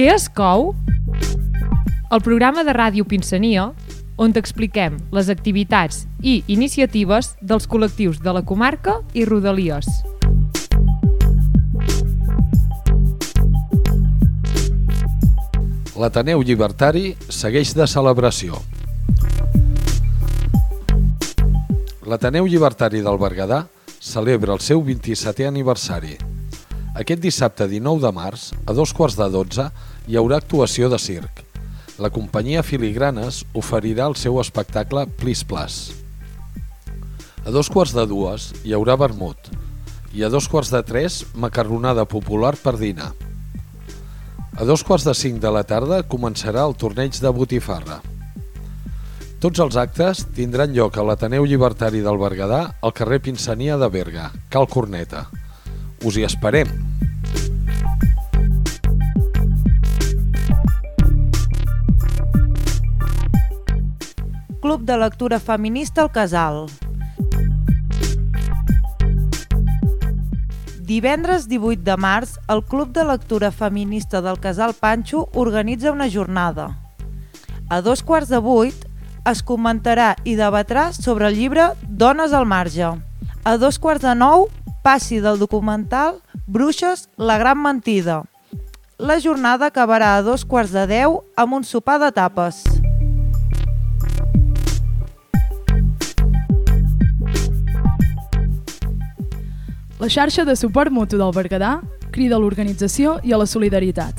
Què es cou? El programa de ràdio Pinsania, on t'expliquem les activitats i iniciatives dels col·lectius de la comarca i Rodalies. L'Ateneu Llibertari segueix de celebració. L'Ateneu Llibertari del Berguedà celebra el seu 27è aniversari. Aquest dissabte 19 de març, a dos quarts de 12, hi haurà actuació de circ. La companyia Filigranes oferirà el seu espectacle Plis Plas. A dos quarts de dues hi haurà vermut i a dos quarts de tres macarronada popular per dinar. A dos quarts de cinc de la tarda començarà el torneig de botifarra. Tots els actes tindran lloc a l'Ateneu Llibertari del Berguedà al carrer Pinsania de Berga, Cal Corneta. Us hi esperem! Club de Lectura Feminista al Casal. Divendres 18 de març, el Club de Lectura Feminista del Casal Panxo organitza una jornada. A dos quarts de vuit es comentarà i debatrà sobre el llibre Dones al marge. A dos quarts de nou passi del documental Bruixes, la gran mentida. La jornada acabarà a dos quarts de deu amb un sopar de tapes. La xarxa de suport mutu del Berguedà crida a l'organització i a la solidaritat.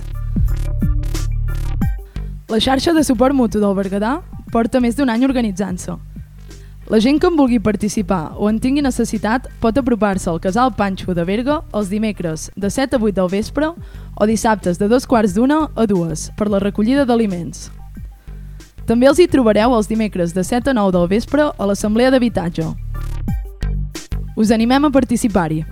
La xarxa de suport mutu del Berguedà porta més d'un any organitzant-se. La gent que en vulgui participar o en tingui necessitat pot apropar-se al Casal Panxo de Berga els dimecres de 7 a 8 del vespre o dissabtes de dos quarts d'una a dues per la recollida d'aliments. També els hi trobareu els dimecres de 7 a 9 del vespre a l'Assemblea d'Habitatge. Us animem a participar-hi.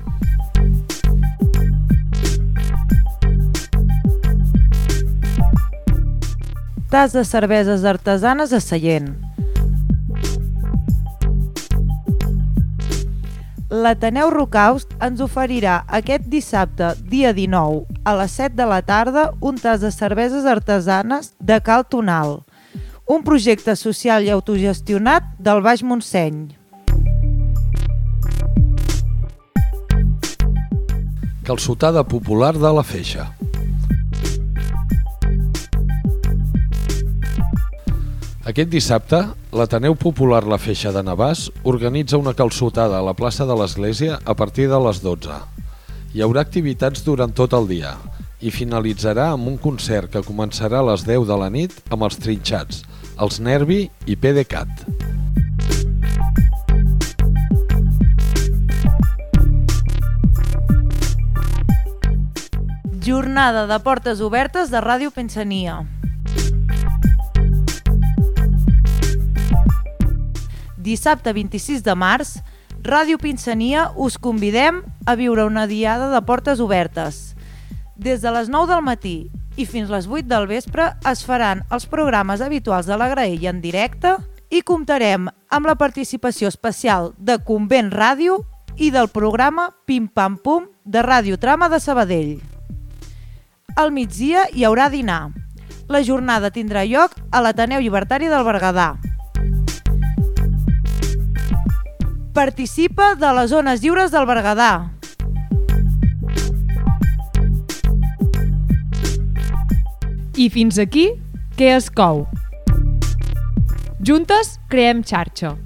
Tas de cerveses artesanes a Sallent. L'Ateneu Rocaust ens oferirà aquest dissabte, dia 19, a les 7 de la tarda, un tas de cerveses artesanes de Cal Tonal, un projecte social i autogestionat del Baix Montseny. Calçotada popular de la Feixa. Aquest dissabte, l'Ateneu Popular La Feixa de Navàs organitza una calçotada a la plaça de l'Església a partir de les 12. Hi haurà activitats durant tot el dia i finalitzarà amb un concert que començarà a les 10 de la nit amb els trinxats, els Nervi i PDeCAT. Jornada de portes obertes de Ràdio Pensania. Dissabte 26 de març, Ràdio Pinsania us convidem a viure una diada de portes obertes. Des de les 9 del matí i fins les 8 del vespre es faran els programes habituals de la Graella en directe i comptarem amb la participació especial de Convent Ràdio i del programa Pim Pam Pum de Ràdio Trama de Sabadell. Al migdia hi haurà dinar. La jornada tindrà lloc a l'Ateneu Llibertari del Berguedà. Participa de les zones lliures del Berguedà. I fins aquí, què es cou? Juntes creem xarxa.